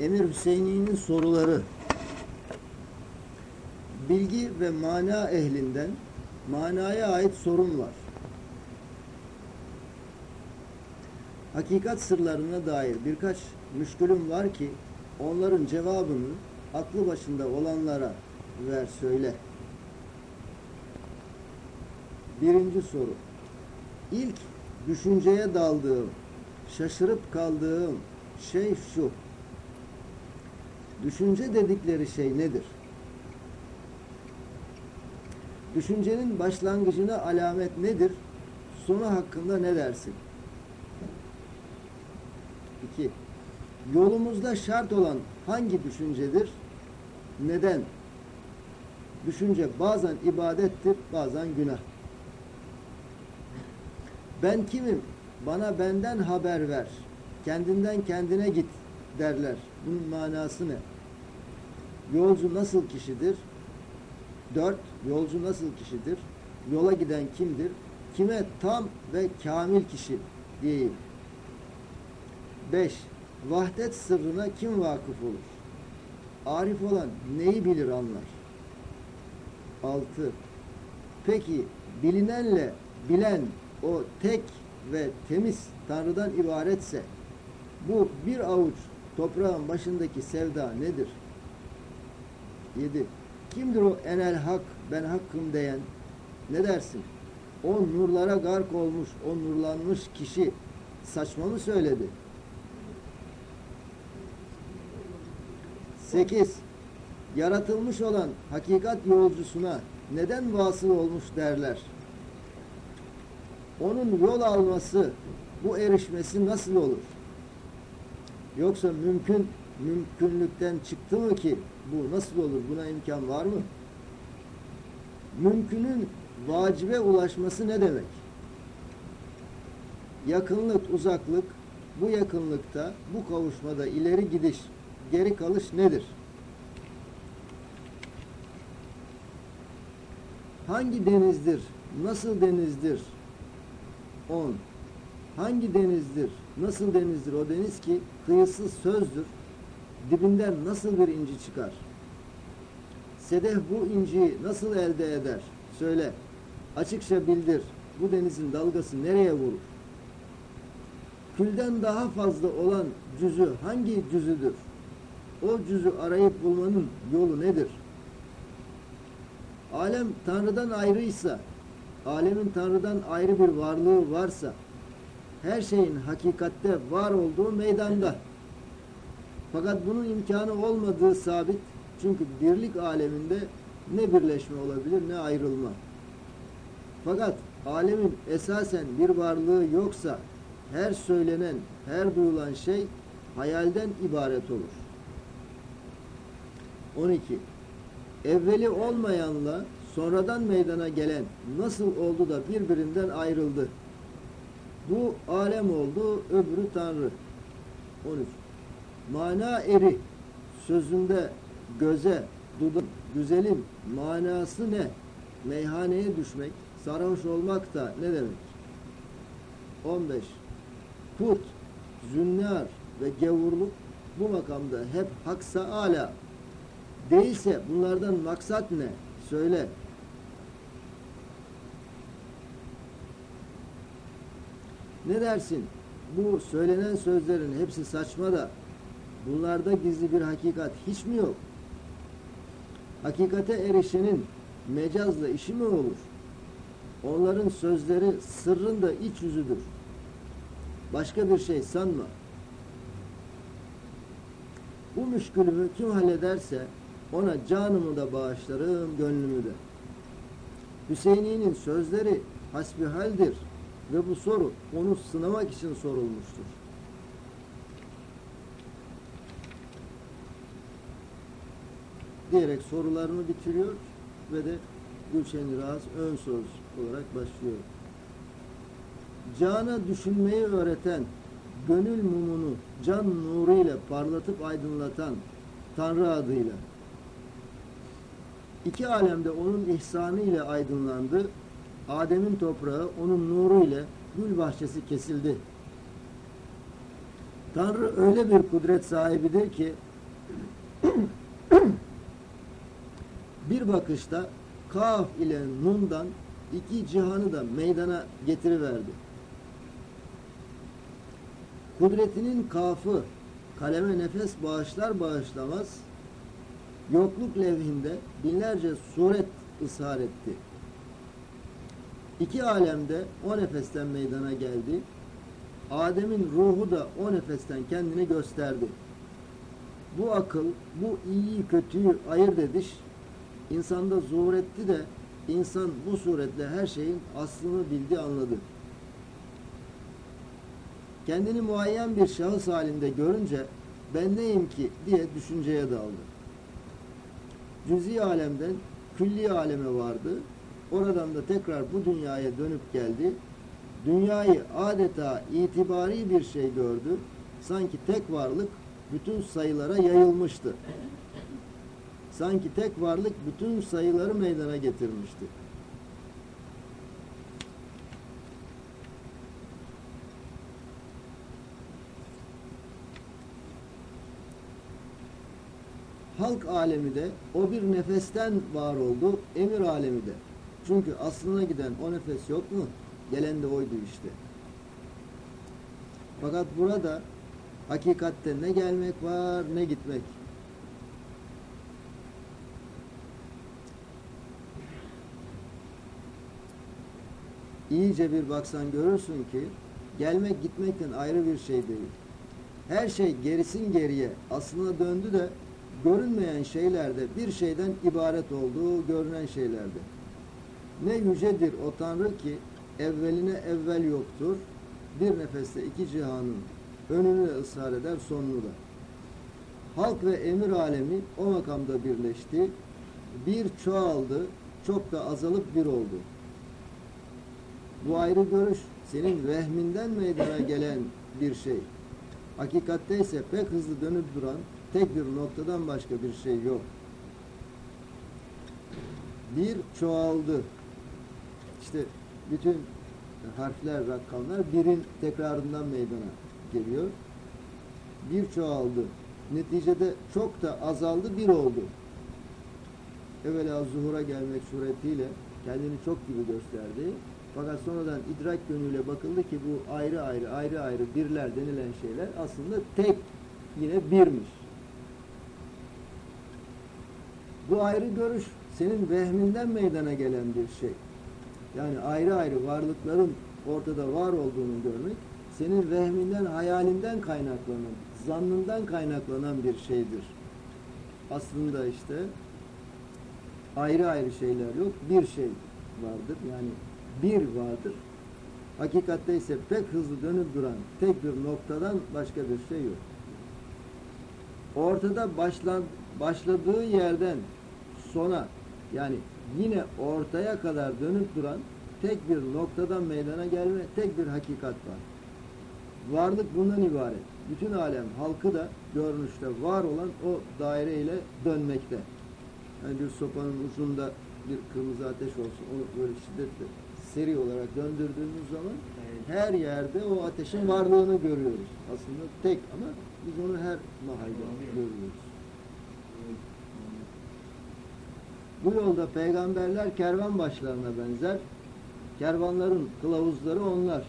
Emir Hüseyin'in soruları bilgi ve mana ehlinden manaya ait sorun var. Hakikat sırlarına dair birkaç müşkülüm var ki onların cevabını aklı başında olanlara ver söyle. Birinci soru. İlk düşünceye daldığım, şaşırıp kaldığım şey şu. Düşünce dedikleri şey nedir? Düşüncenin başlangıcına alamet nedir? Sonu hakkında ne dersin? 2. Yolumuzda şart olan hangi düşüncedir? Neden? Düşünce bazen ibadettir, bazen günah. Ben kimim? Bana benden haber ver. Kendinden kendine git derler. Bunun manası ne? Yolcu nasıl kişidir? Dört, yolcu nasıl kişidir? Yola giden kimdir? Kime tam ve kamil kişi diyeyim. Beş, vahdet sırrına kim vakıf olur? Arif olan neyi bilir anlar? Altı, peki bilinenle bilen o tek ve temiz Tanrı'dan ibaretse bu bir avuç toprağın başındaki sevda nedir? 7. Kimdir o enel hak, ben hakkım diyen? Ne dersin? O nurlara gark olmuş, o nurlanmış kişi saçma mı söyledi? 8. Yaratılmış olan hakikat yolcusuna neden vasıl olmuş derler? Onun yol alması, bu erişmesi nasıl olur? Yoksa mümkün, mümkünlükten çıktı mı ki bu nasıl olur? Buna imkan var mı? Mümkünün vacibe ulaşması ne demek? Yakınlık, uzaklık, bu yakınlıkta, bu kavuşmada ileri gidiş, geri kalış nedir? Hangi denizdir? Nasıl denizdir? 10. Hangi denizdir? Nasıl denizdir o deniz ki kıyısı sözdür? Dibinden nasıl bir inci çıkar? Sedef bu inciyi nasıl elde eder? Söyle. Açıkça bildir. Bu denizin dalgası nereye vurur? Külden daha fazla olan cüzü hangi cüzüdür? O cüzü arayıp bulmanın yolu nedir? Alem Tanrı'dan ayrıysa, alemin Tanrı'dan ayrı bir varlığı varsa, her şeyin hakikatte var olduğu meydanda. Fakat bunun imkanı olmadığı sabit. Çünkü birlik aleminde ne birleşme olabilir ne ayrılma. Fakat alemin esasen bir varlığı yoksa her söylenen, her duyulan şey hayalden ibaret olur. 12. Evveli olmayanla sonradan meydana gelen nasıl oldu da birbirinden ayrıldı? Bu alem oldu, öbürü Tanrı. 13. Mana eri sözünde göze, dudak, güzelim manası ne? Meyhaneye düşmek, sarhoş olmak da ne demek? 15. Put, zünnar ve gevurluk bu makamda hep haksa ala. Değilse bunlardan maksat ne? Söyle. Ne dersin? Bu söylenen sözlerin hepsi saçma da bunlarda gizli bir hakikat hiç mi yok? Hakikate erişenin mecazla işi mi olur? Onların sözleri sırrın da iç yüzüdür. Başka bir şey sanma. Bu müşkülümü kim hallederse ona canımı da bağışlarım, gönlümü de. Hüseyin'in sözleri hasbihaldir ve bu soru onu sınamak için sorulmuştur. Diyerek sorularını bitiriyor ve de Gülşen Raz ön söz olarak başlıyor. Cana düşünmeyi öğreten, gönül mumunu can nuruyla parlatıp aydınlatan Tanrı adıyla iki alemde onun ihsanı ile aydınlandı. Adem'in toprağı onun nuru ile gül bahçesi kesildi. Tanrı öyle bir kudret sahibidir ki bir bakışta Kaf ile Nun'dan iki cihanı da meydana getiriverdi. Kudretinin kafı kaleme nefes bağışlar bağışlamaz yokluk levhinde binlerce suret ishar etti. İki alemde o nefesten meydana geldi. Adem'in ruhu da o nefesten kendini gösterdi. Bu akıl, bu iyiyi kötüyü ayırt ediş insanda zuhur etti de insan bu suretle her şeyin aslını bildi anladı. Kendini muayyen bir şahıs halinde görünce ben neyim ki diye düşünceye daldı. Cüzi alemden külli aleme vardı. Oradan da tekrar bu dünyaya dönüp geldi. Dünyayı adeta itibari bir şey gördü. Sanki tek varlık bütün sayılara yayılmıştı. Sanki tek varlık bütün sayıları meydana getirmişti. halk alemi de o bir nefesten var oldu, emir alemi de. Çünkü aslına giden o nefes yok mu? Gelen de oydu işte. Fakat burada hakikatte ne gelmek var ne gitmek. İyice bir baksan görürsün ki gelmek gitmekten ayrı bir şey değil. Her şey gerisin geriye aslına döndü de görünmeyen şeylerde bir şeyden ibaret olduğu görünen şeylerde. Ne yücedir o Tanrı ki evveline evvel yoktur. Bir nefeste iki cihanın önünü ısrar eder sonunu da. Halk ve emir alemi o makamda birleşti. Bir çoğaldı, çok da azalıp bir oldu. Bu ayrı görüş senin vehminden meydana gelen bir şey. Hakikatte ise pek hızlı dönüp duran tek bir noktadan başka bir şey yok. Bir çoğaldı. İşte bütün harfler, rakamlar birin tekrarından meydana geliyor. Bir çoğaldı. Neticede çok da azaldı, bir oldu. Evvela zuhura gelmek suretiyle kendini çok gibi gösterdi. Fakat sonradan idrak yönüyle bakıldı ki bu ayrı ayrı ayrı ayrı birler denilen şeyler aslında tek yine birmiş. Bu ayrı görüş senin vehminden meydana gelen bir şey. Yani ayrı ayrı varlıkların ortada var olduğunu görmek senin vehminden, hayalinden kaynaklanan, zannından kaynaklanan bir şeydir. Aslında işte ayrı ayrı şeyler yok, bir şey vardır. Yani bir vardır. Hakikatte ise pek hızlı dönüp duran tek bir noktadan başka bir şey yok. Ortada başlan, başladığı yerden sona yani yine ortaya kadar dönüp duran tek bir noktadan meydana gelme, tek bir hakikat var. Varlık bundan ibaret. Bütün alem halkı da görünüşte var olan o daire ile dönmekte. Yani bir sopanın ucunda bir kırmızı ateş olsun, onu böyle şiddetle seri olarak döndürdüğümüz zaman her yerde o ateşin varlığını görüyoruz. Aslında tek ama biz onu her mahalde görüyoruz. Bu yolda peygamberler kervan başlarına benzer. Kervanların kılavuzları onlar.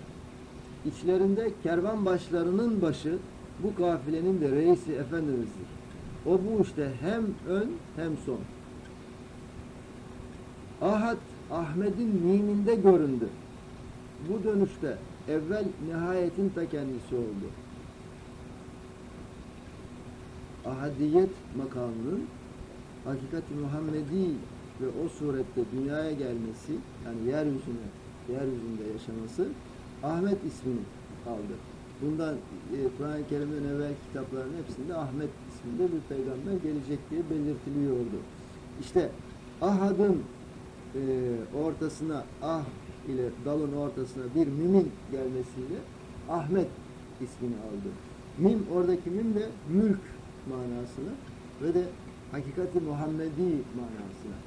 İçlerinde kervan başlarının başı bu kafilenin de reisi efendimizdir. O bu işte hem ön hem son. Ahad Ahmet'in miminde göründü. Bu dönüşte evvel nihayetin ta kendisi oldu. Ahadiyet makamının hakikati Muhammedi ve o surette dünyaya gelmesi yani yeryüzüne yeryüzünde yaşaması Ahmet ismini aldı. Bundan e, Kur'an-ı Kerim'den evvel kitapların hepsinde Ahmet isminde bir peygamber gelecek diye belirtiliyordu. İşte Ahad'ın e, ortasına ah ile dalın ortasına bir mimin gelmesiyle Ahmet ismini aldı. Mim oradaki mim de mülk manasına ve de hakikati Muhammedi manasına.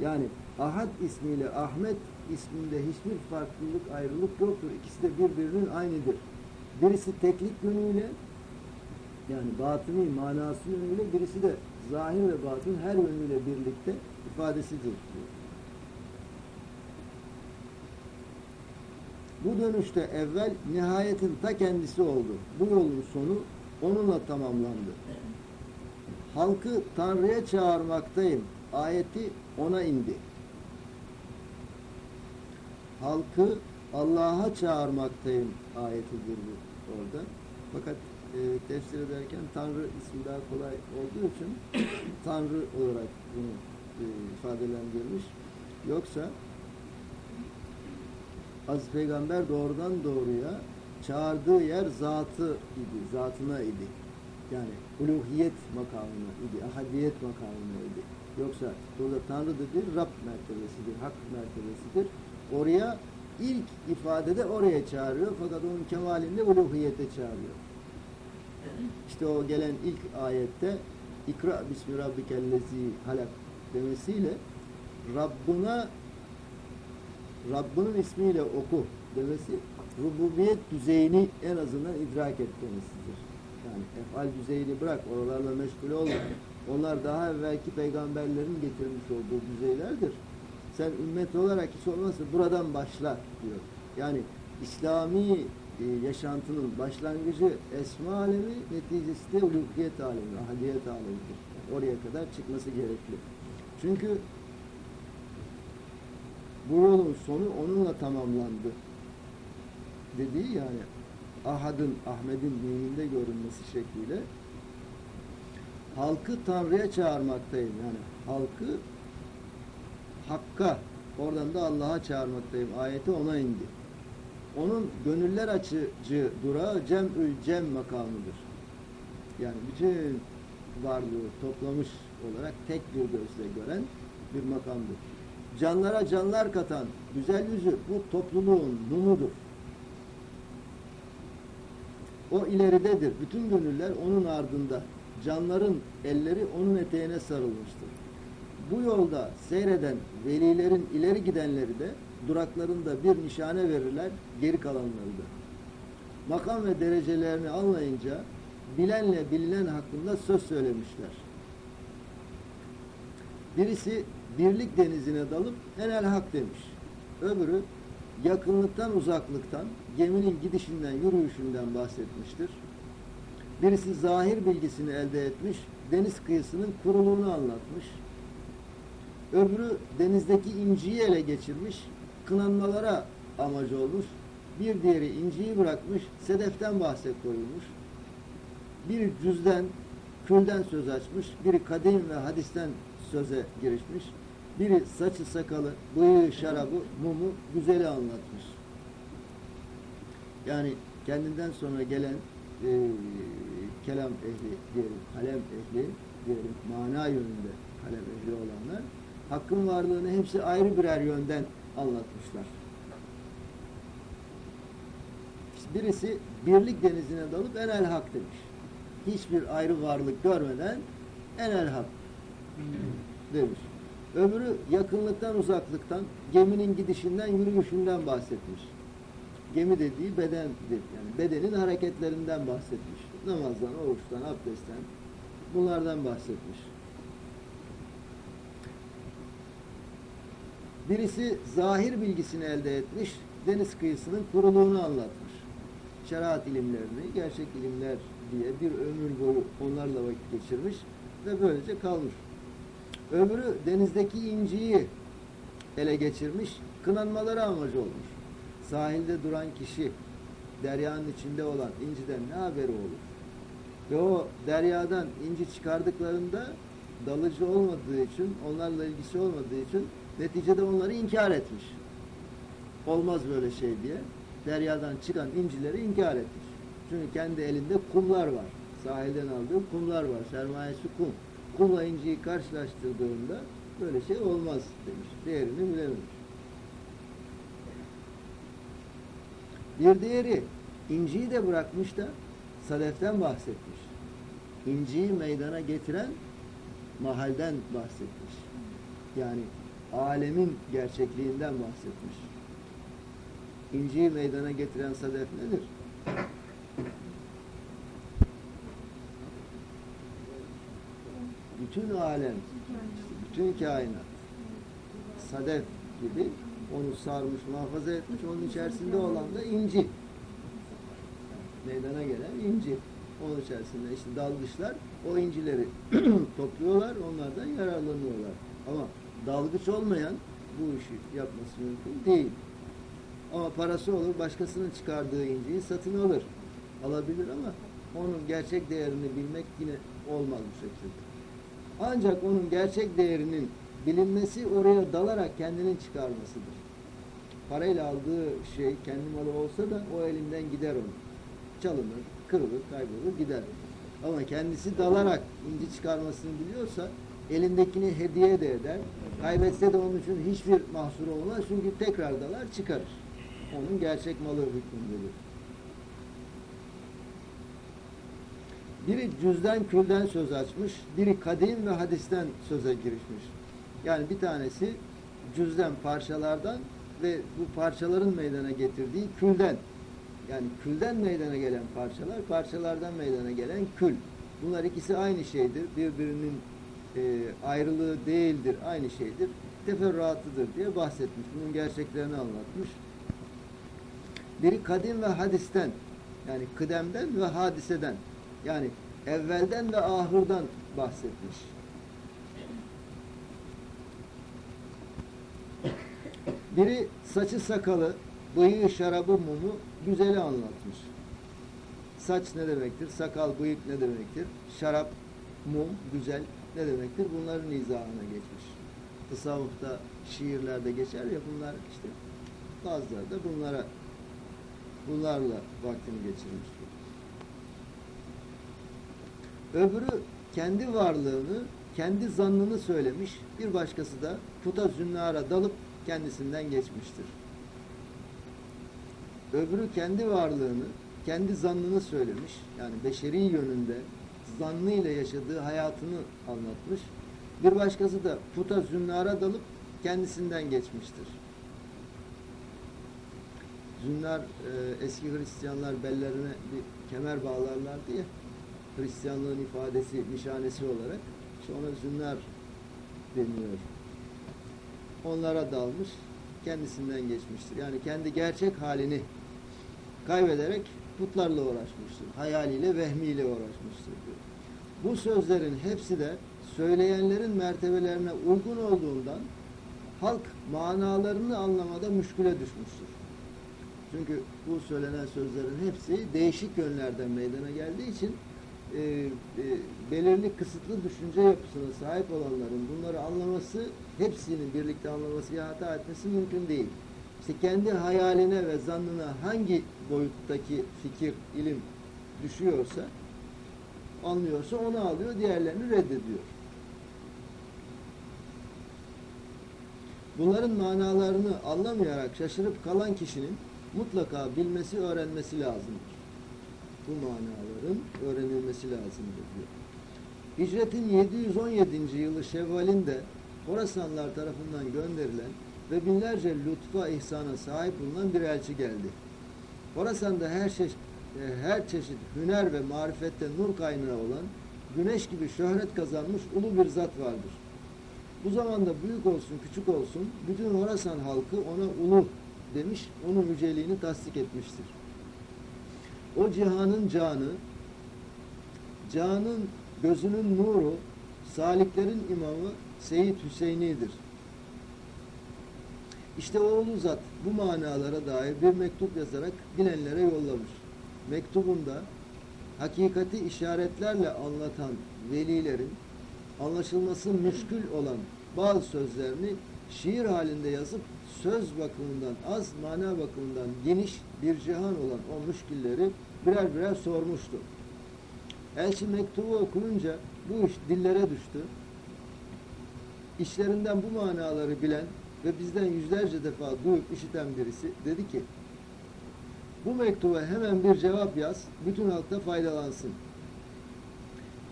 Yani Ahad ismiyle Ahmet isminde hiçbir farklılık, ayrılık yoktur. İkisi de birbirinin aynıdır. Birisi teklik yönüyle yani batını manası yönüyle birisi de zahir ve batın her yönüyle birlikte ifadesidir diyor. Bu dönüşte evvel nihayetin ta kendisi oldu. Bu yolun sonu onunla tamamlandı. Halkı Tanrı'ya çağırmaktayım. Ayeti ona indi. Halkı Allah'a çağırmaktayım ayetidir bu orada. Fakat e, tefsir ederken Tanrı ismi daha kolay olduğu için Tanrı olarak bunu e, ifadelendirmiş. Yoksa Aziz Peygamber doğrudan doğruya çağırdığı yer zatı idi, zatına idi. Yani uluhiyet makamına idi, ahadiyet makamına idi. Yoksa burada Tanrı'dır bir Rab mertebesidir, hak mertebesidir. Oraya ilk ifadede oraya çağırıyor fakat onun kemalinde uluhiyete çağırıyor. İşte o gelen ilk ayette İkra bismi rabbikellezi halak demesiyle Rabbuna Rabbinin ismiyle oku demesi rububiyet düzeyini en azından idrak et demesidir. Yani efal düzeyini bırak, oralarla meşgul olma. Onlar daha evvelki peygamberlerin getirmiş olduğu düzeylerdir. Sen ümmet olarak hiç olmazsa buradan başla diyor. Yani İslami e, yaşantının başlangıcı esma alemi, neticesi de uluhiyet alemi, ahadiyet alemidir. Yani oraya kadar çıkması gerekli. Çünkü bu yolun sonu onunla tamamlandı. Dediği yani Ahad'ın, Ahmet'in dininde görünmesi şekliyle halkı Tanrı'ya çağırmaktayım. Yani halkı Hakk'a, oradan da Allah'a çağırmaktayım. Ayeti ona indi. Onun gönüller açıcı durağı cem'ül cem makamıdır. Yani bütün varlığı toplamış olarak tek bir gözle gören bir makamdır. Canlara canlar katan güzel yüzü bu topluluğun numudur. O ileridedir. Bütün gönüller onun ardında. Canların elleri onun eteğine sarılmıştır. Bu yolda seyreden velilerin ileri gidenleri de duraklarında bir nişane verirler, geri kalanları da. Makam ve derecelerini anlayınca bilenle bilinen hakkında söz söylemişler. Birisi birlik denizine dalıp enel hak demiş. Öbürü yakınlıktan uzaklıktan, geminin gidişinden, yürüyüşünden bahsetmiştir. Birisi zahir bilgisini elde etmiş, deniz kıyısının kuruluğunu anlatmış. Öbürü denizdeki inciyi ele geçirmiş, kınanmalara amacı olmuş. Bir diğeri inciyi bırakmış, sedeften bahset koyulmuş. Bir cüzden, külden söz açmış, biri kadim ve hadisten söze girişmiş. Biri saçı sakalı, bıyığı, şarabı, mumu, güzeli anlatmış. Yani kendinden sonra gelen e, kelam ehli diyelim, kalem ehli diyelim, mana yönünde kalem ehli olanlar hakkın varlığını hepsi ayrı birer yönden anlatmışlar. Birisi birlik denizine dalıp enel hak demiş. Hiçbir ayrı varlık görmeden enel hak demiş. Öbürü yakınlıktan uzaklıktan geminin gidişinden yürüyüşünden bahsetmiş. Gemi dediği bedendir. Yani bedenin hareketlerinden bahsetmiş. Namazdan, oruçtan, abdestten bunlardan bahsetmiş. Birisi zahir bilgisini elde etmiş, deniz kıyısının kuruluğunu anlatmış. Şeriat ilimlerini, gerçek ilimler diye bir ömür boyu onlarla vakit geçirmiş ve böylece kalmış. Öbürü denizdeki inciyi ele geçirmiş, kınanmaları amacı olmuş. Sahilde duran kişi, deryanın içinde olan inciden ne haberi olur? Ve o deryadan inci çıkardıklarında dalıcı olmadığı için, onlarla ilgisi olmadığı için neticede onları inkar etmiş. Olmaz böyle şey diye. Deryadan çıkan incileri inkar etmiş. Çünkü kendi elinde kumlar var. Sahilden aldığı kumlar var. Sermayesi kum kumla inciyi karşılaştırdığında böyle şey olmaz demiş. Değerini bilememiş. Bir diğeri inciyi de bırakmış da sadeften bahsetmiş. İnciyi meydana getiren mahalden bahsetmiş. Yani alemin gerçekliğinden bahsetmiş. İnciyi meydana getiren sadef nedir? Bütün alem, bütün kainat sadef gibi onu sarmış, muhafaza etmiş. Onun içerisinde olan da inci. Meydana gelen inci. Onun içerisinde işte dalgıçlar o incileri topluyorlar, onlardan yararlanıyorlar. Ama dalgıç olmayan bu işi yapması mümkün değil. Ama parası olur, başkasının çıkardığı inciyi satın alır. Alabilir ama onun gerçek değerini bilmek yine olmaz bu şekilde. Ancak onun gerçek değerinin bilinmesi oraya dalarak kendinin çıkarmasıdır. Parayla aldığı şey kendi malı olsa da o elinden gider onun. Çalınır, kırılır, kaybolur, gider. Ama kendisi dalarak inci çıkarmasını biliyorsa elindekini hediye de eder. Kaybetse de onun için hiçbir mahsur olmaz. Çünkü tekrar dalar çıkarır. Onun gerçek malı hükmündedir. Biri cüzden külden söz açmış, biri kadim ve hadisten söze girişmiş. Yani bir tanesi cüzden parçalardan ve bu parçaların meydana getirdiği külden. Yani külden meydana gelen parçalar, parçalardan meydana gelen kül. Bunlar ikisi aynı şeydir. Birbirinin e, ayrılığı değildir, aynı şeydir. Teferruatıdır diye bahsetmiş. Bunun gerçeklerini anlatmış. Biri kadim ve hadisten, yani kıdemden ve hadiseden, yani evvelden ve ahırdan bahsetmiş. Biri saçı sakalı, bıyığı şarabı mumu güzeli anlatmış. Saç ne demektir? Sakal, bıyık ne demektir? Şarap, mum, güzel ne demektir? Bunların izahına geçmiş. Tasavvufta, şiirlerde geçer ya bunlar işte bazıları da bunlara bunlarla vaktini geçirmiş. Öbürü kendi varlığını, kendi zannını söylemiş. Bir başkası da puta zünnara dalıp kendisinden geçmiştir. Öbürü kendi varlığını, kendi zannını söylemiş. Yani beşeri yönünde zannıyla yaşadığı hayatını anlatmış. Bir başkası da puta zünnara dalıp kendisinden geçmiştir. Zünnar e, eski Hristiyanlar bellerine bir kemer bağlarlardı ya. Hristiyanlığın ifadesi, nişanesi olarak. İşte ona zünnar deniyor. Onlara dalmış, kendisinden geçmiştir. Yani kendi gerçek halini kaybederek putlarla uğraşmıştır. Hayaliyle, vehmiyle uğraşmıştır diyor. Bu sözlerin hepsi de söyleyenlerin mertebelerine uygun olduğundan halk manalarını anlamada müşküle düşmüştür. Çünkü bu söylenen sözlerin hepsi değişik yönlerden meydana geldiği için e, e, belirli kısıtlı düşünce yapısına sahip olanların bunları anlaması, hepsinin birlikte anlaması ya hata etmesi mümkün değil. İşte kendi hayaline ve zannına hangi boyuttaki fikir, ilim düşüyorsa, anlıyorsa onu alıyor, diğerlerini reddediyor. Bunların manalarını anlamayarak şaşırıp kalan kişinin mutlaka bilmesi, öğrenmesi lazımdır. Bu manaların öğrenilmesi lazımdır diyor. Hicretin 717. yılı Şevval'inde Horasanlar tarafından gönderilen ve binlerce lütfa ihsana sahip bulunan bir elçi geldi. Horasan'da her çeşit, her çeşit hüner ve marifette nur kaynağı olan güneş gibi şöhret kazanmış ulu bir zat vardır. Bu zamanda büyük olsun küçük olsun bütün Horasan halkı ona ulu demiş, onun yüceliğini tasdik etmiştir. O cihanın canı, canın gözünün nuru, saliklerin imamı Seyyid Hüseyin'idir. İşte oğlu zat bu manalara dair bir mektup yazarak bilenlere yollamış. Mektubunda hakikati işaretlerle anlatan velilerin anlaşılması müşkül olan bazı sözlerini şiir halinde yazıp söz bakımından az, mana bakımından geniş bir cihan olan o müşkilleri birer birer sormuştu. Elçi mektubu okuyunca bu iş dillere düştü. İşlerinden bu manaları bilen ve bizden yüzlerce defa duyup işiten birisi dedi ki bu mektuba hemen bir cevap yaz, bütün halkta faydalansın.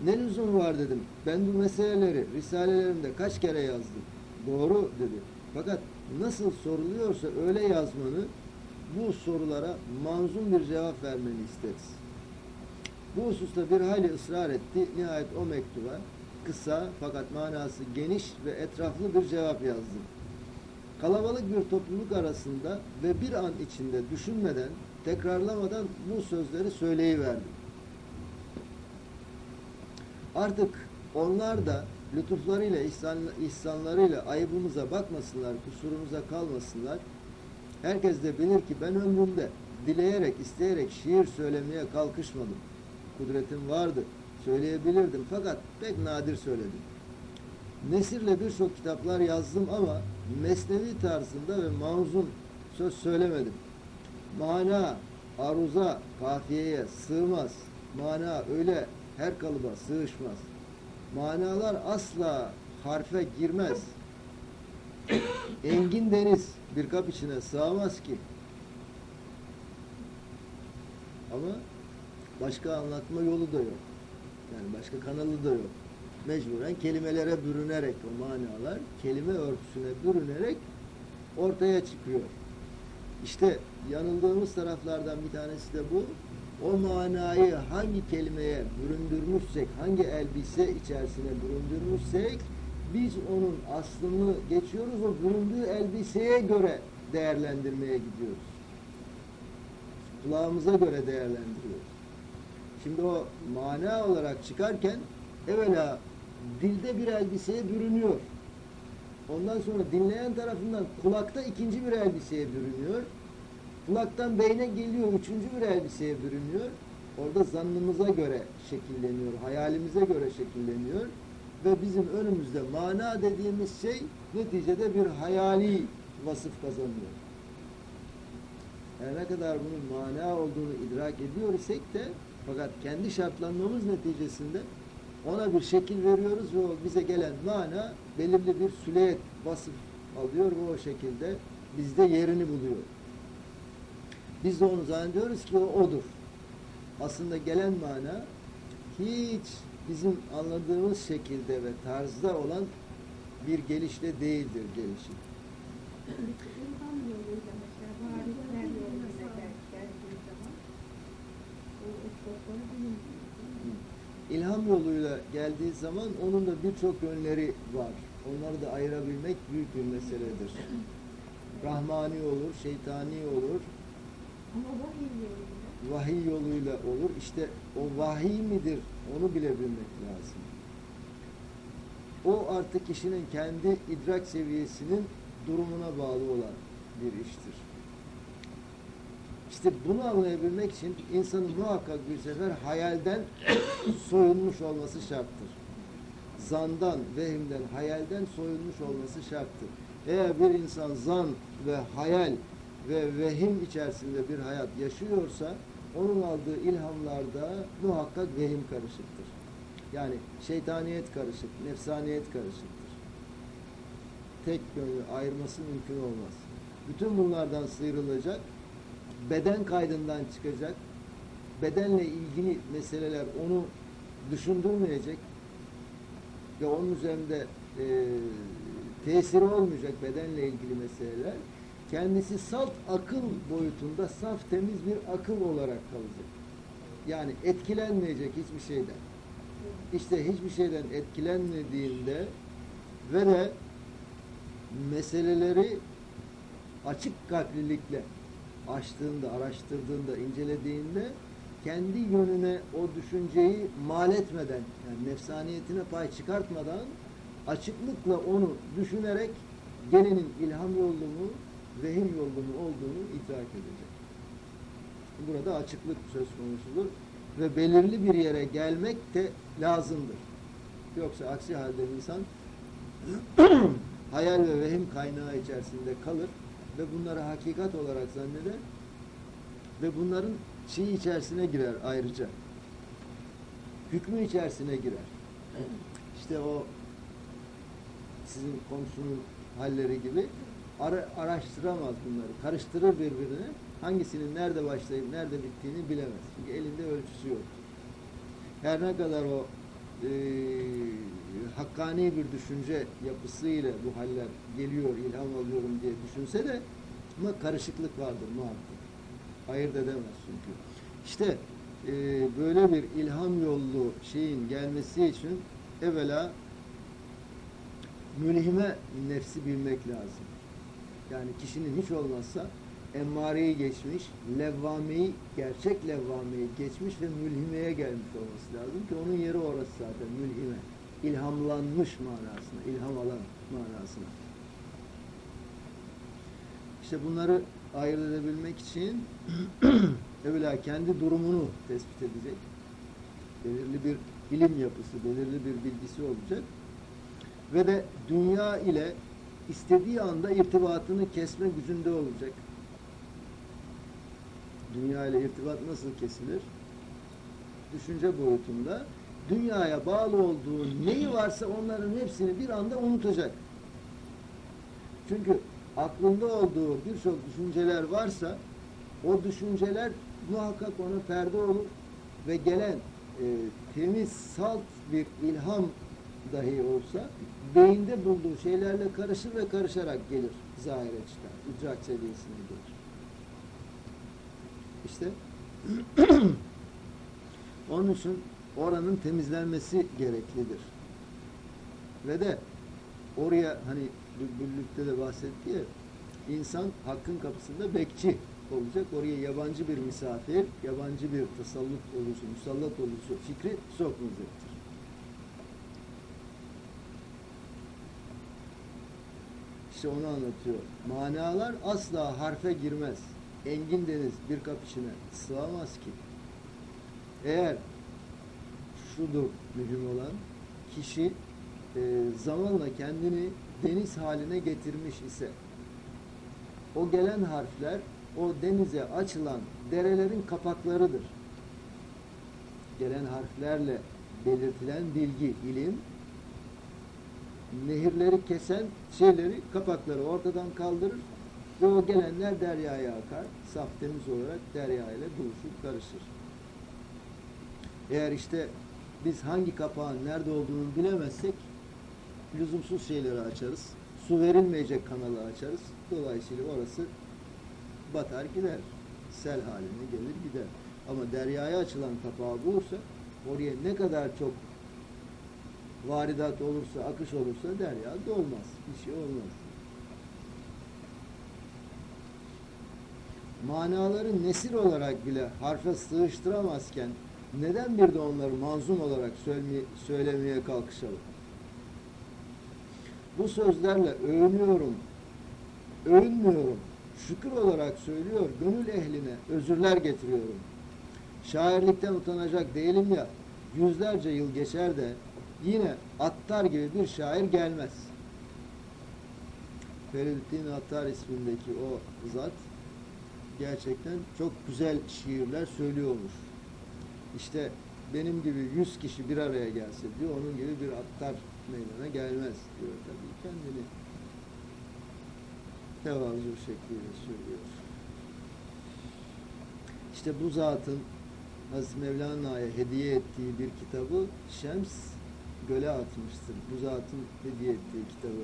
Ne lüzum var dedim. Ben bu meseleleri risalelerimde kaç kere yazdım. Doğru dedi. Fakat nasıl soruluyorsa öyle yazmanı bu sorulara manzum bir cevap vermeni isteriz. Bu hususta bir hayli ısrar etti. Nihayet o mektuba kısa fakat manası geniş ve etraflı bir cevap yazdım. Kalabalık bir topluluk arasında ve bir an içinde düşünmeden, tekrarlamadan bu sözleri söyleyiverdim. Artık onlar da lütuflarıyla, ihsan, ihsanlarıyla ayıbımıza bakmasınlar, kusurumuza kalmasınlar. Herkes de bilir ki ben ömrümde dileyerek, isteyerek şiir söylemeye kalkışmadım. Kudretim vardı, söyleyebilirdim fakat pek nadir söyledim. Nesirle birçok kitaplar yazdım ama mesnevi tarzında ve manzum söz söylemedim. Mana, aruza, kafiyeye sığmaz. Mana öyle her kalıba sığışmaz. Manalar asla harfe girmez. Engin deniz bir kap içine sığamaz ki. Ama başka anlatma yolu da yok. Yani başka kanalı da yok. Mecburen kelimelere bürünerek o manalar kelime örtüsüne bürünerek ortaya çıkıyor. İşte yanıldığımız taraflardan bir tanesi de bu. O manayı hangi kelimeye büründürmüşsek, hangi elbise içerisine büründürmüşsek biz onun aslını geçiyoruz, o büründüğü elbiseye göre değerlendirmeye gidiyoruz. Kulağımıza göre değerlendiriyoruz. Şimdi o mana olarak çıkarken evvela dilde bir elbiseye bürünüyor. Ondan sonra dinleyen tarafından kulakta ikinci bir elbiseye bürünüyor. Kulaktan beyne geliyor, üçüncü bir elbiseye bürünüyor. Orada zannımıza göre şekilleniyor, hayalimize göre şekilleniyor. Ve bizim önümüzde mana dediğimiz şey neticede bir hayali vasıf kazanıyor. Her ne kadar bunun mana olduğunu idrak ediyor isek de fakat kendi şartlanmamız neticesinde ona bir şekil veriyoruz ve o bize gelen mana belirli bir süleyet vasıf alıyor ve o şekilde bizde yerini buluyor. Biz de onu zannediyoruz ki o odur. Aslında gelen mana hiç bizim anladığımız şekilde ve tarzda olan bir gelişle değildir gelişi. İlham yoluyla mesela varlıklar yoluyla gel- geldiği zaman o üslupları bilinmiyor. İlham yoluyla geldiği zaman onun da birçok yönleri var. Onları da ayırabilmek büyük bir meseledir. Rahmani olur, şeytani olur, Ama vahiy yoluyla vahiy yoluyla olur. İşte o vahiy midir onu bilebilmek lazım. O artık kişinin kendi idrak seviyesinin durumuna bağlı olan bir iştir. İşte bunu anlayabilmek için insanın muhakkak bir sefer hayalden soyunmuş olması şarttır. Zandan, vehimden, hayalden soyunmuş olması şarttır. Eğer bir insan zan ve hayal ve vehim içerisinde bir hayat yaşıyorsa onun aldığı ilhamlarda muhakkak vehim karışıktır. Yani şeytaniyet karışık, nefsaniyet karışıktır. Tek yönlü ayırması mümkün olmaz. Bütün bunlardan sıyrılacak, beden kaydından çıkacak, bedenle ilgili meseleler onu düşündürmeyecek ve onun üzerinde e, tesiri olmayacak bedenle ilgili meseleler kendisi salt akıl boyutunda saf temiz bir akıl olarak kalacak. Yani etkilenmeyecek hiçbir şeyden. İşte hiçbir şeyden etkilenmediğinde ve de meseleleri açık kalplilikle açtığında, araştırdığında, incelediğinde kendi yönüne o düşünceyi mal etmeden, yani nefsaniyetine pay çıkartmadan açıklıkla onu düşünerek gelenin ilham yolunu vehim yolunu mu olduğunu idrak edecek. Burada açıklık söz konusudur ve belirli bir yere gelmek de lazımdır. Yoksa aksi halde insan hayal ve vehim kaynağı içerisinde kalır ve bunları hakikat olarak zanneder ve bunların şeyi içerisine girer ayrıca. Hükmü içerisine girer. İşte o sizin komşunun halleri gibi ara, araştıramaz bunları. Karıştırır birbirine. Hangisinin nerede başlayıp nerede bittiğini bilemez. Çünkü elinde ölçüsü yok. Her ne kadar o e, hakkani bir düşünce yapısıyla bu haller geliyor, ilham alıyorum diye düşünse de ama karışıklık vardır muhakkak. Ayırt edemez çünkü. İşte e, böyle bir ilham yollu şeyin gelmesi için evvela mülhime nefsi bilmek lazım. Yani kişinin hiç olmazsa emmareyi geçmiş, levvameyi, gerçek levvameyi geçmiş ve mülhimeye gelmiş olması lazım ki onun yeri orası zaten mülhime. İlhamlanmış manasına, ilham alan manasına. İşte bunları ayırt edebilmek için evvela kendi durumunu tespit edecek. Belirli bir ilim yapısı, belirli bir bilgisi olacak. Ve de dünya ile istediği anda irtibatını kesme gücünde olacak. Dünya ile irtibat nasıl kesilir? Düşünce boyutunda dünyaya bağlı olduğu neyi varsa onların hepsini bir anda unutacak. Çünkü aklında olduğu birçok düşünceler varsa o düşünceler muhakkak ona perde olur ve gelen e, temiz, salt bir ilham dahi olsa beyinde bulduğu şeylerle karışır ve karışarak gelir zahire çıkar. İdrak seviyesine gelir. İşte onun için oranın temizlenmesi gereklidir. Ve de oraya hani Bülbüllük'te de bahsetti ya insan hakkın kapısında bekçi olacak. Oraya yabancı bir misafir, yabancı bir tasallut olursa, musallat olursa fikri sokmayacaktır. İşte onu anlatıyor. Manalar asla harfe girmez. Engin deniz bir kap içine sığamaz ki. Eğer şudur mühim olan kişi e, zamanla kendini deniz haline getirmiş ise o gelen harfler o denize açılan derelerin kapaklarıdır. Gelen harflerle belirtilen bilgi, ilim nehirleri kesen şeyleri, kapakları ortadan kaldırır ve o gelenler deryaya akar. Saf temiz olarak derya ile buluşup karışır. Eğer işte biz hangi kapağın nerede olduğunu bilemezsek lüzumsuz şeyleri açarız. Su verilmeyecek kanalı açarız. Dolayısıyla orası batar gider. Sel haline gelir gider. Ama deryaya açılan kapağı bulursak oraya ne kadar çok varidat olursa, akış olursa derya dolmaz. Bir şey olmaz. Manaları nesir olarak bile harfe sığıştıramazken neden bir de onları manzum olarak söylemeye kalkışalım? Bu sözlerle övünüyorum, övünmüyorum, şükür olarak söylüyor, gönül ehline özürler getiriyorum. Şairlikten utanacak değilim ya, yüzlerce yıl geçer de yine Attar gibi bir şair gelmez. Feridettin Attar ismindeki o zat gerçekten çok güzel şiirler söylüyormuş. İşte benim gibi yüz kişi bir araya gelse diyor, onun gibi bir Attar meydana gelmez diyor tabii. Kendini tevazu şekliyle söylüyor. İşte bu zatın Hazreti Mevlana'ya hediye ettiği bir kitabı Şems göle atmıştır. Bu zatın hediye ettiği kitabı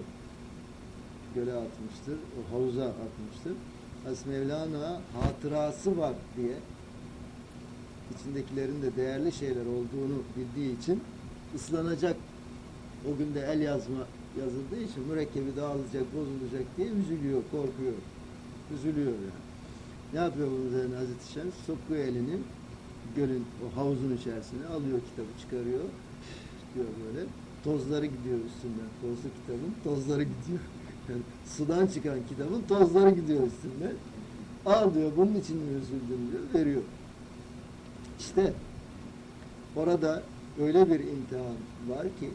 göle atmıştır. O havuza atmıştır. Hazreti Mevlana hatırası var diye içindekilerin de değerli şeyler olduğunu bildiği için ıslanacak o günde el yazma yazıldığı için mürekkebi dağılacak, bozulacak diye üzülüyor, korkuyor. Üzülüyor yani. Ne yapıyor bunun üzerine Hazreti Şems? Sokuyor elini gölün, o havuzun içerisine alıyor kitabı çıkarıyor. Diyor böyle. Tozları gidiyor üstünden. Tozlu kitabın tozları gidiyor. Yani sudan çıkan kitabın tozları gidiyor üstünden. Al diyor bunun için mi üzüldün diyor. Veriyor. İşte orada öyle bir imtihan var ki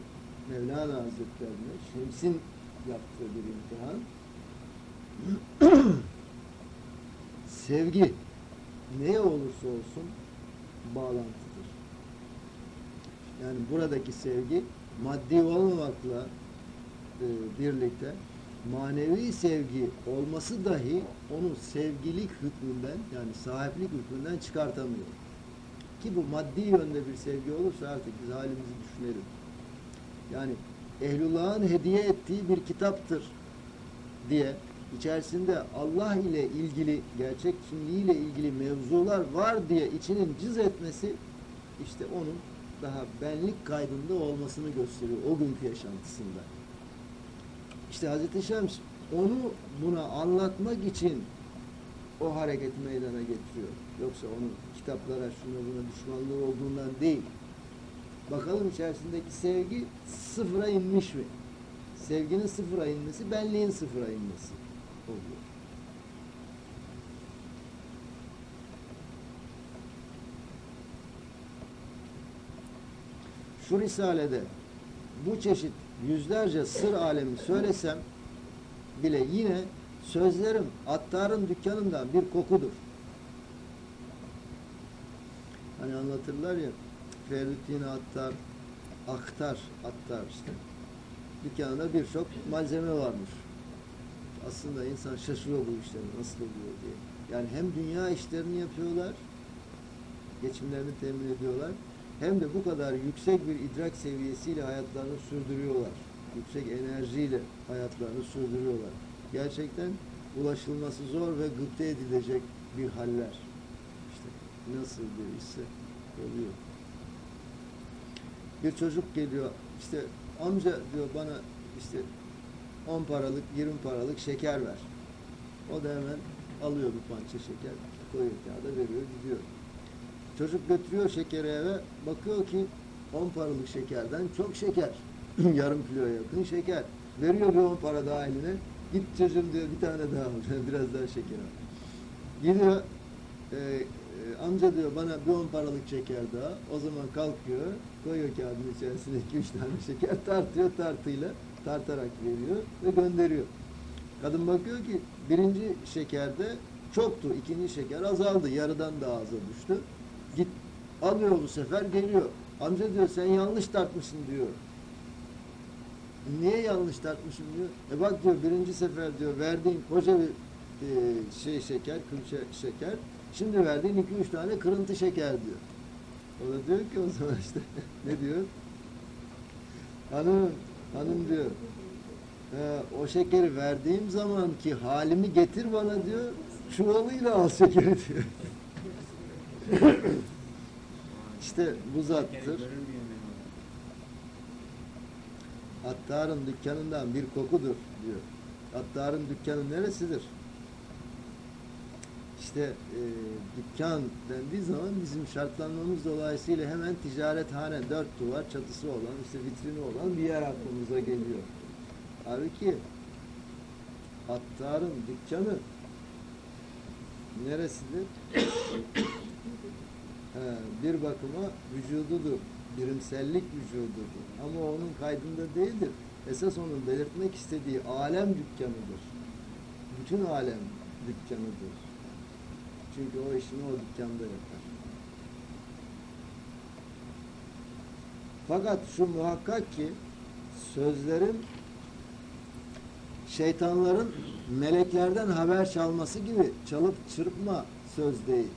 Mevlana Hazretlerine Şems'in yaptığı bir imtihan sevgi neye olursa olsun bağlantıdır. Yani buradaki sevgi maddi olmamakla e, birlikte manevi sevgi olması dahi onu sevgilik hükmünden yani sahiplik hükmünden çıkartamıyor. Ki bu maddi yönde bir sevgi olursa artık biz halimizi düşünelim. Yani ehlullahın hediye ettiği bir kitaptır diye içerisinde Allah ile ilgili gerçek kimliğiyle ilgili mevzular var diye içinin cız etmesi işte onun daha benlik kaydında olmasını gösteriyor o günkü yaşantısında. İşte Hazreti Şems onu buna anlatmak için o hareket meydana getiriyor. Yoksa onun kitaplara şuna buna düşmanlığı olduğundan değil. Bakalım içerisindeki sevgi sıfıra inmiş mi? Sevginin sıfıra inmesi, benliğin sıfıra inmesi oluyor. Şu risalede bu çeşit yüzlerce sır alemi söylesem bile yine sözlerim attarın dükkanından bir kokudur. Hani anlatırlar ya Ferruddin Attar, Aktar, Attar işte. Dükkanında birçok malzeme varmış. Aslında insan şaşırıyor bu işler nasıl oluyor diye. Yani hem dünya işlerini yapıyorlar, geçimlerini temin ediyorlar, hem de bu kadar yüksek bir idrak seviyesiyle hayatlarını sürdürüyorlar. Yüksek enerjiyle hayatlarını sürdürüyorlar. Gerçekten ulaşılması zor ve gıpta edilecek bir haller. İşte nasıl bir ise oluyor. Bir çocuk geliyor, işte amca diyor bana işte 10 paralık, 20 paralık şeker ver. O da hemen alıyor bir pança şeker, koyuyor kağıda veriyor, gidiyor. Çocuk götürüyor şekeri eve, bakıyor ki 10 paralık şekerden çok şeker. Yarım kiloya yakın şeker. Veriyor bir 10 para daha eline. Git çocuğum diyor bir tane daha al, biraz daha şeker al. Gidiyor, e, e, amca diyor bana bir 10 paralık şeker daha. O zaman kalkıyor, koyuyor kağıdın içerisine 2-3 tane şeker tartıyor tartıyla tartarak veriyor ve gönderiyor. Kadın bakıyor ki birinci şekerde çoktu, ikinci şeker azaldı, yarıdan daha aza düştü. Git alıyor bu sefer geliyor. Amca diyor sen yanlış tartmışsın diyor. Niye yanlış tartmışım diyor. E bak diyor birinci sefer diyor verdiğin koca bir e, şey şeker, külçe şeker. Şimdi verdiğin iki üç tane kırıntı şeker diyor. O da diyor ki o zaman işte ne diyor? Hanım, hanım diyor. E, o şekeri verdiğim zaman ki halimi getir bana diyor. Çuvalıyla al şekeri diyor. işte bu zattır. Attar'ın dükkanından bir kokudur diyor. Attar'ın dükkanı neresidir? İşte e, dükkan dendiği zaman bizim şartlanmamız dolayısıyla hemen ticarethane, dört duvar çatısı olan, işte vitrini olan bir yer aklımıza geliyor. Halbuki Attar'ın dükkanı neresidir? Bir bakıma vücududur birimsellik vücududur. Ama onun kaydında değildir. Esas onun belirtmek istediği alem dükkanıdır. Bütün alem dükkanıdır. Çünkü o işini o dükkanda yapar. Fakat şu muhakkak ki sözlerin şeytanların meleklerden haber çalması gibi çalıp çırpma söz değil.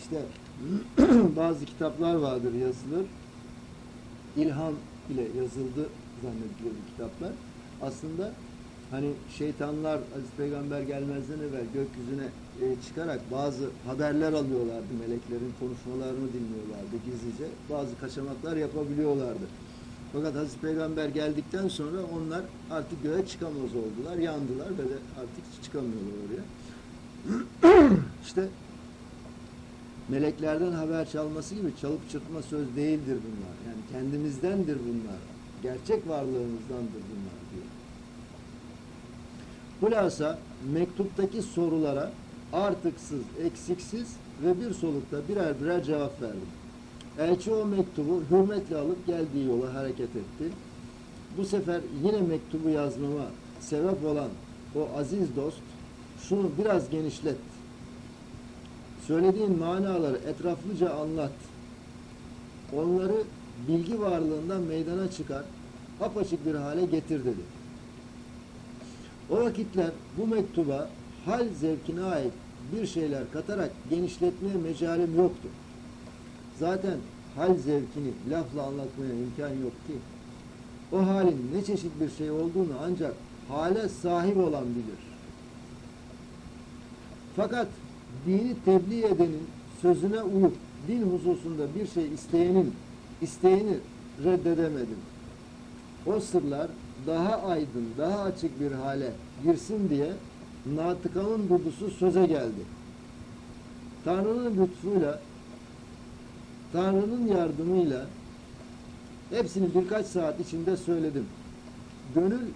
İşte bazı kitaplar vardır yazılır. İlham ile yazıldı zannediliyor bu kitaplar. Aslında hani şeytanlar Aziz Peygamber gelmezden evvel gökyüzüne e, çıkarak bazı haberler alıyorlardı. Meleklerin konuşmalarını dinliyorlardı gizlice. Bazı kaçamaklar yapabiliyorlardı. Fakat Hazreti Peygamber geldikten sonra onlar artık göğe çıkamaz oldular. Yandılar ve de artık çıkamıyorlar oraya. işte meleklerden haber çalması gibi çalıp çırpma söz değildir bunlar. Yani kendimizdendir bunlar. Gerçek varlığımızdandır bunlar diyor. Hulasa mektuptaki sorulara artıksız, eksiksiz ve bir solukta birer birer cevap verdim. Elçi o mektubu hürmetle alıp geldiği yola hareket etti. Bu sefer yine mektubu yazmama sebep olan o aziz dost şunu biraz genişlet. Söylediğin manaları etraflıca anlat. Onları bilgi varlığından meydana çıkar, apaçık bir hale getir dedi. O vakitler bu mektuba hal zevkine ait bir şeyler katarak genişletmeye mecalim yoktu. zaten hal zevkini lafla anlatmaya imkan yok ki. O halin ne çeşit bir şey olduğunu ancak hale sahip olan bilir. Fakat dini tebliğ edenin sözüne uyup din hususunda bir şey isteyenin isteğini reddedemedim. O sırlar daha aydın, daha açık bir hale girsin diye natıkanın dudusu söze geldi. Tanrı'nın lütfuyla, Tanrı'nın yardımıyla hepsini birkaç saat içinde söyledim. Gönül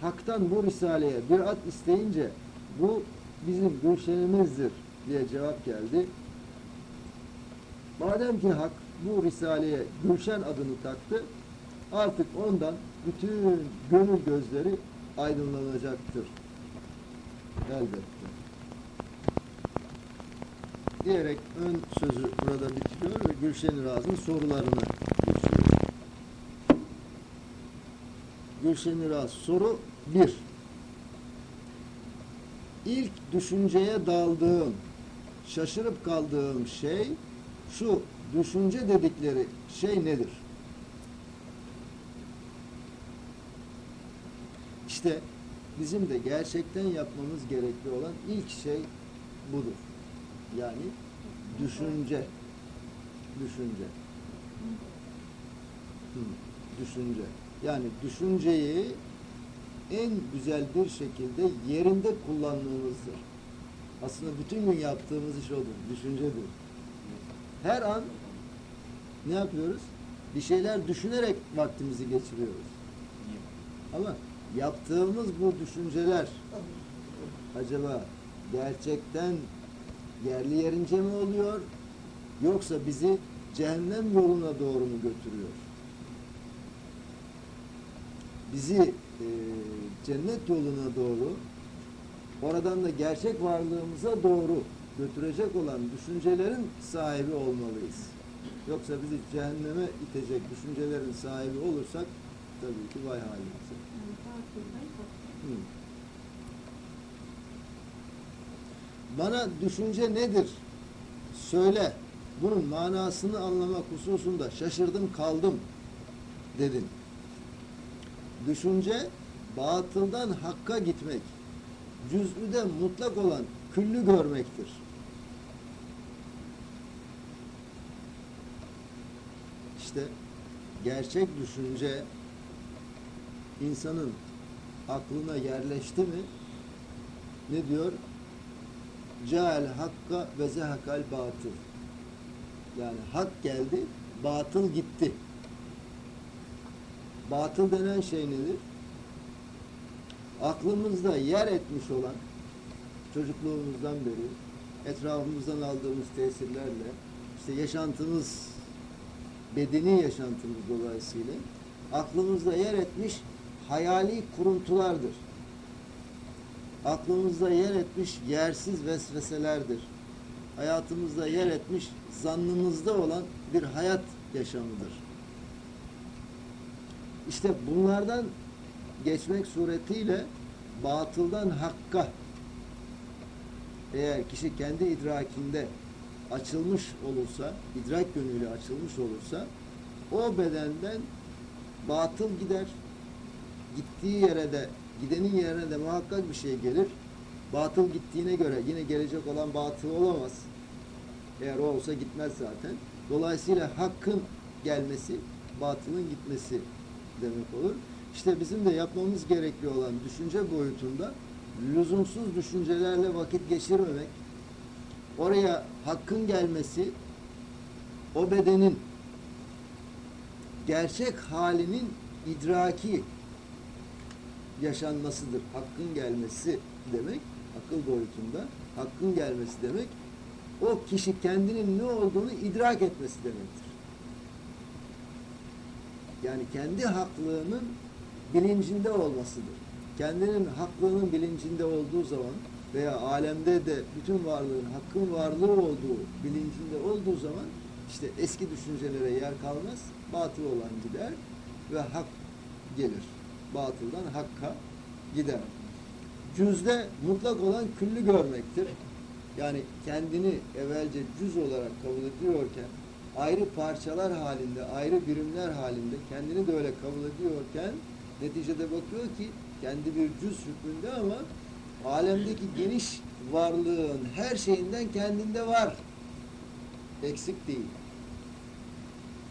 haktan bu risaleye bir at isteyince bu bizim gülşenimizdir diye cevap geldi. Madem ki hak bu risaleye Gülşen adını taktı, artık ondan bütün gönül gözleri aydınlanacaktır. Elbette. Diyerek ön sözü burada bitiriyor ve Gülşen Raz'ın sorularını geçiyor. Gülşen Raz soru 1. İlk düşünceye daldığım, şaşırıp kaldığım şey şu düşünce dedikleri şey nedir? İşte bizim de gerçekten yapmamız gerekli olan ilk şey budur. Yani düşünce. Düşünce. Hı, düşünce. Yani düşünceyi en güzel bir şekilde yerinde kullanmamızdır. Aslında bütün gün yaptığımız iş odur. Düşüncedir. Her an ne yapıyoruz? Bir şeyler düşünerek vaktimizi geçiriyoruz. Ama yaptığımız bu düşünceler acaba gerçekten yerli yerince mi oluyor yoksa bizi cehennem yoluna doğru mu götürüyor? Bizi cennet yoluna doğru oradan da gerçek varlığımıza doğru götürecek olan düşüncelerin sahibi olmalıyız. Yoksa bizi cehenneme itecek düşüncelerin sahibi olursak tabii ki vay halimize. Hı. Bana düşünce nedir? Söyle. Bunun manasını anlamak hususunda şaşırdım kaldım dedin. Düşünce batıldan hakka gitmek, cüz'üde mutlak olan küllü görmektir. İşte gerçek düşünce insanın aklına yerleşti mi ne diyor? Ceal hakka ve zehakal batıl. Yani hak geldi, batıl gitti. Batıl denen şey nedir? Aklımızda yer etmiş olan çocukluğumuzdan beri etrafımızdan aldığımız tesirlerle işte yaşantımız bedeni yaşantımız dolayısıyla aklımızda yer etmiş hayali kuruntulardır. Aklımızda yer etmiş yersiz vesveselerdir. Hayatımızda yer etmiş zannımızda olan bir hayat yaşamıdır. İşte bunlardan geçmek suretiyle batıldan hakka eğer kişi kendi idrakinde açılmış olursa, idrak yönüyle açılmış olursa o bedenden batıl gider. Gittiği yere de, gidenin yerine de muhakkak bir şey gelir. Batıl gittiğine göre yine gelecek olan batıl olamaz. Eğer o olsa gitmez zaten. Dolayısıyla hakkın gelmesi, batılın gitmesi demek olur. İşte bizim de yapmamız gerekli olan düşünce boyutunda lüzumsuz düşüncelerle vakit geçirmemek, oraya hakkın gelmesi, o bedenin gerçek halinin idraki yaşanmasıdır. Hakkın gelmesi demek, akıl boyutunda hakkın gelmesi demek, o kişi kendinin ne olduğunu idrak etmesi demektir. Yani kendi haklığının bilincinde olmasıdır. Kendinin haklığının bilincinde olduğu zaman veya alemde de bütün varlığın hakkın varlığı olduğu bilincinde olduğu zaman işte eski düşüncelere yer kalmaz, batıl olan gider ve hak gelir. Batıldan hakka gider. Cüzde mutlak olan küllü görmektir. Yani kendini evvelce cüz olarak kabul ediyorken ayrı parçalar halinde, ayrı birimler halinde kendini de öyle kabul ediyorken neticede bakıyor ki kendi bir cüz hükmünde ama alemdeki geniş varlığın her şeyinden kendinde var. Eksik değil.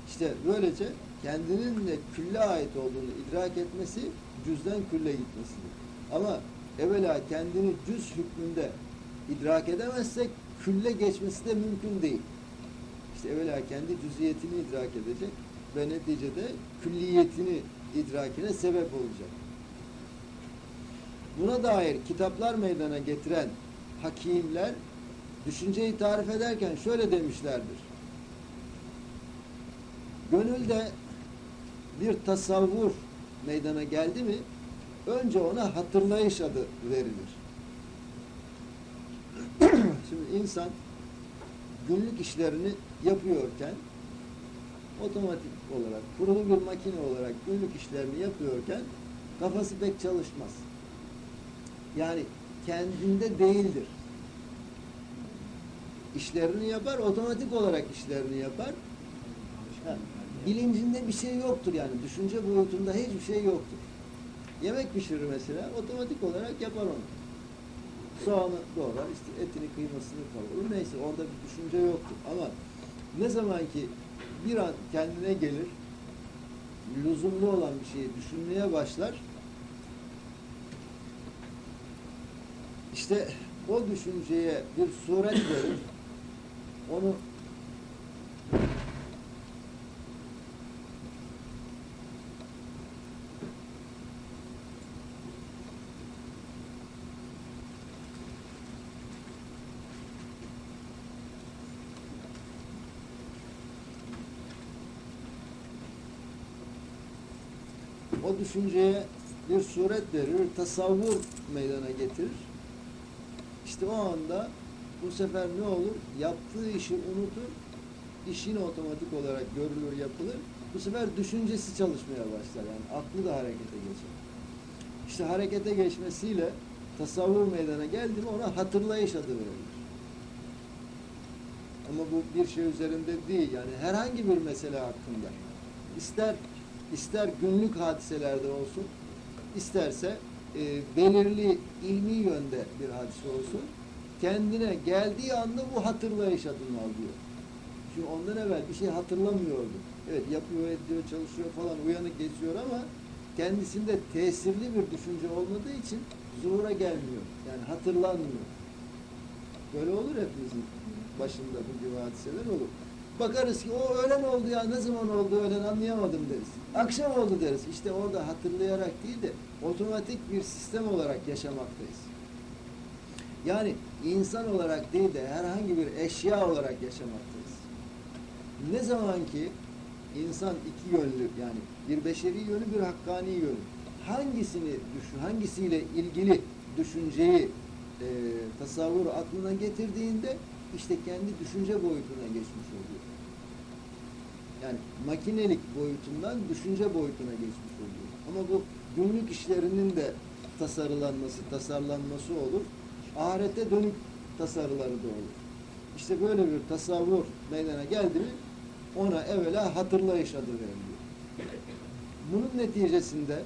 İşte böylece kendinin de külle ait olduğunu idrak etmesi cüzden külle gitmesidir. Ama evvela kendini cüz hükmünde idrak edemezsek külle geçmesi de mümkün değil. İşte evvela kendi cüziyetini idrak edecek ve neticede külliyetini idrakine sebep olacak. Buna dair kitaplar meydana getiren hakimler düşünceyi tarif ederken şöyle demişlerdir. Gönülde bir tasavvur meydana geldi mi önce ona hatırlayış adı verilir. Şimdi insan günlük işlerini yapıyorken otomatik olarak kurulu bir makine olarak günlük işlerini yapıyorken kafası pek çalışmaz. Yani kendinde değildir. İşlerini yapar, otomatik olarak işlerini yapar. Bilincinde bir şey yoktur yani. Düşünce boyutunda hiçbir şey yoktur. Yemek pişirir mesela, otomatik olarak yapar onu. Soğanı doğrar, işte etini, kıymasını kavurur. Neyse orada bir düşünce yoktur. Ama ne zaman ki bir an kendine gelir, lüzumlu olan bir şeyi düşünmeye başlar, işte o düşünceye bir suret verir, onu düşünceye bir suret verir, tasavvur meydana getirir. İşte o anda bu sefer ne olur? Yaptığı işi unutur, işin otomatik olarak görülür, yapılır. Bu sefer düşüncesi çalışmaya başlar. Yani aklı da harekete geçer. İşte harekete geçmesiyle tasavvur meydana geldi mi ona hatırlayış adı verilir. Ama bu bir şey üzerinde değil. Yani herhangi bir mesele hakkında. ister ister günlük hadiselerde olsun, isterse e, belirli ilmi yönde bir hadise olsun, kendine geldiği anda bu hatırlayış adını alıyor. Çünkü ondan evvel bir şey hatırlamıyordu. Evet yapıyor, ediyor, çalışıyor falan uyanık geçiyor ama kendisinde tesirli bir düşünce olmadığı için zuhura gelmiyor. Yani hatırlanmıyor. Böyle olur hepimizin başında bu gibi hadiseler olur. Bakarız ki o öğlen oldu ya ne zaman oldu öğlen anlayamadım deriz. Akşam oldu deriz. İşte orada hatırlayarak değil de otomatik bir sistem olarak yaşamaktayız. Yani insan olarak değil de herhangi bir eşya olarak yaşamaktayız. Ne zaman ki insan iki yönlü yani bir beşeri yönü bir hakkani yönü hangisini düşün, hangisiyle ilgili düşünceyi e, tasavvur aklına getirdiğinde işte kendi düşünce boyutuna geçmiş oluyor. Yani makinelik boyutundan düşünce boyutuna geçmiş oluyor. Ama bu günlük işlerinin de tasarlanması, tasarlanması olur. Ahirete dönük tasarıları da olur. İşte böyle bir tasavvur meydana geldi mi ona evvela hatırlayış adı veriliyor. Bunun neticesinde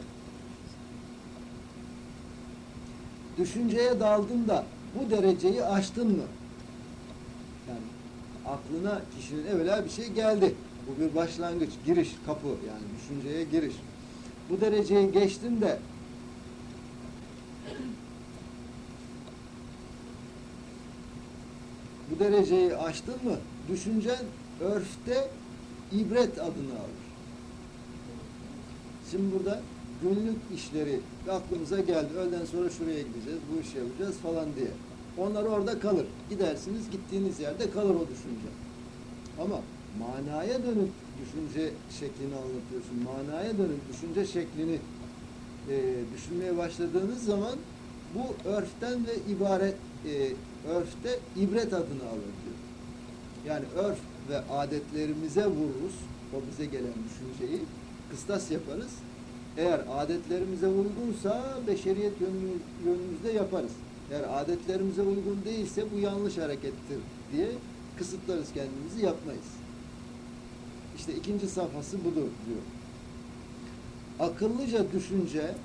düşünceye daldın da bu dereceyi aştın mı? Yani aklına kişinin evvela bir şey geldi. Bu bir başlangıç, giriş, kapı yani düşünceye giriş. Bu dereceyi geçtin de bu dereceyi aştın mı düşüncen örfte ibret adını alır. Şimdi burada günlük işleri aklımıza geldi. Öğleden sonra şuraya gideceğiz, bu işi yapacağız falan diye. Onlar orada kalır. Gidersiniz, gittiğiniz yerde kalır o düşünce. Ama manaya dönük düşünce şeklini anlatıyorsun. Manaya dönük düşünce şeklini e, düşünmeye başladığınız zaman bu örften ve ibaret e, örfte ibret adını alır diyor. Yani örf ve adetlerimize vururuz. O bize gelen düşünceyi kıstas yaparız. Eğer adetlerimize uygunsa beşeriyet yönümüz, yönümüzde yaparız. Eğer adetlerimize uygun değilse bu yanlış harekettir diye kısıtlarız kendimizi yapmayız. İşte ikinci safhası budur diyor. Akıllıca düşünce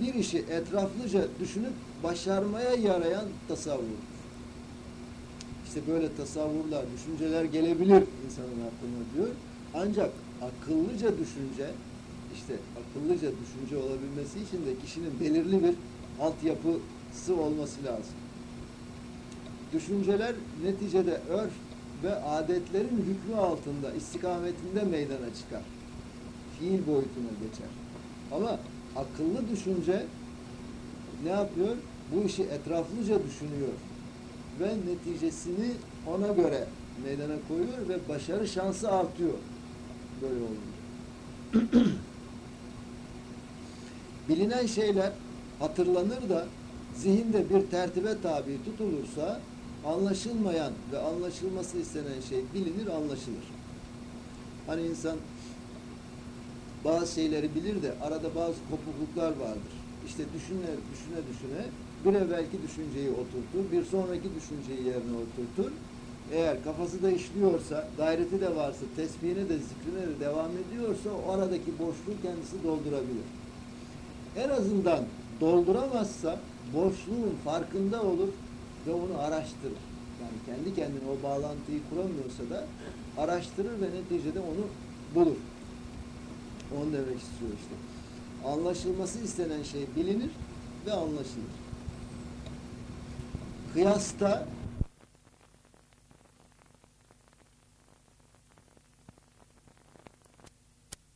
bir işi etraflıca düşünüp başarmaya yarayan tasavvur. İşte böyle tasavvurlar, düşünceler gelebilir insanın aklına diyor. Ancak akıllıca düşünce, işte akıllıca düşünce olabilmesi için de kişinin belirli bir altyapısı olması lazım. Düşünceler neticede örf ve adetlerin hükmü altında, istikametinde meydana çıkar. Fiil boyutuna geçer. Ama akıllı düşünce ne yapıyor? Bu işi etraflıca düşünüyor ve neticesini ona göre meydana koyuyor ve başarı şansı artıyor böyle olunca. Bilinen şeyler hatırlanır da zihinde bir tertibe tabi tutulursa anlaşılmayan ve anlaşılması istenen şey bilinir, anlaşılır. Hani insan bazı şeyleri bilir de arada bazı kopukluklar vardır. İşte düşüne düşüne düşüne bir evvelki düşünceyi oturtur, bir sonraki düşünceyi yerine oturtur. Eğer kafası da işliyorsa, gayreti de varsa, tesbihine de zikrine de devam ediyorsa o aradaki boşluğu kendisi doldurabilir. En azından dolduramazsa boşluğun farkında olur ve onu araştırır. Yani kendi kendine o bağlantıyı kuramıyorsa da araştırır ve neticede onu bulur. Onu demek istiyor işte. Anlaşılması istenen şey bilinir ve anlaşılır. Kıyasta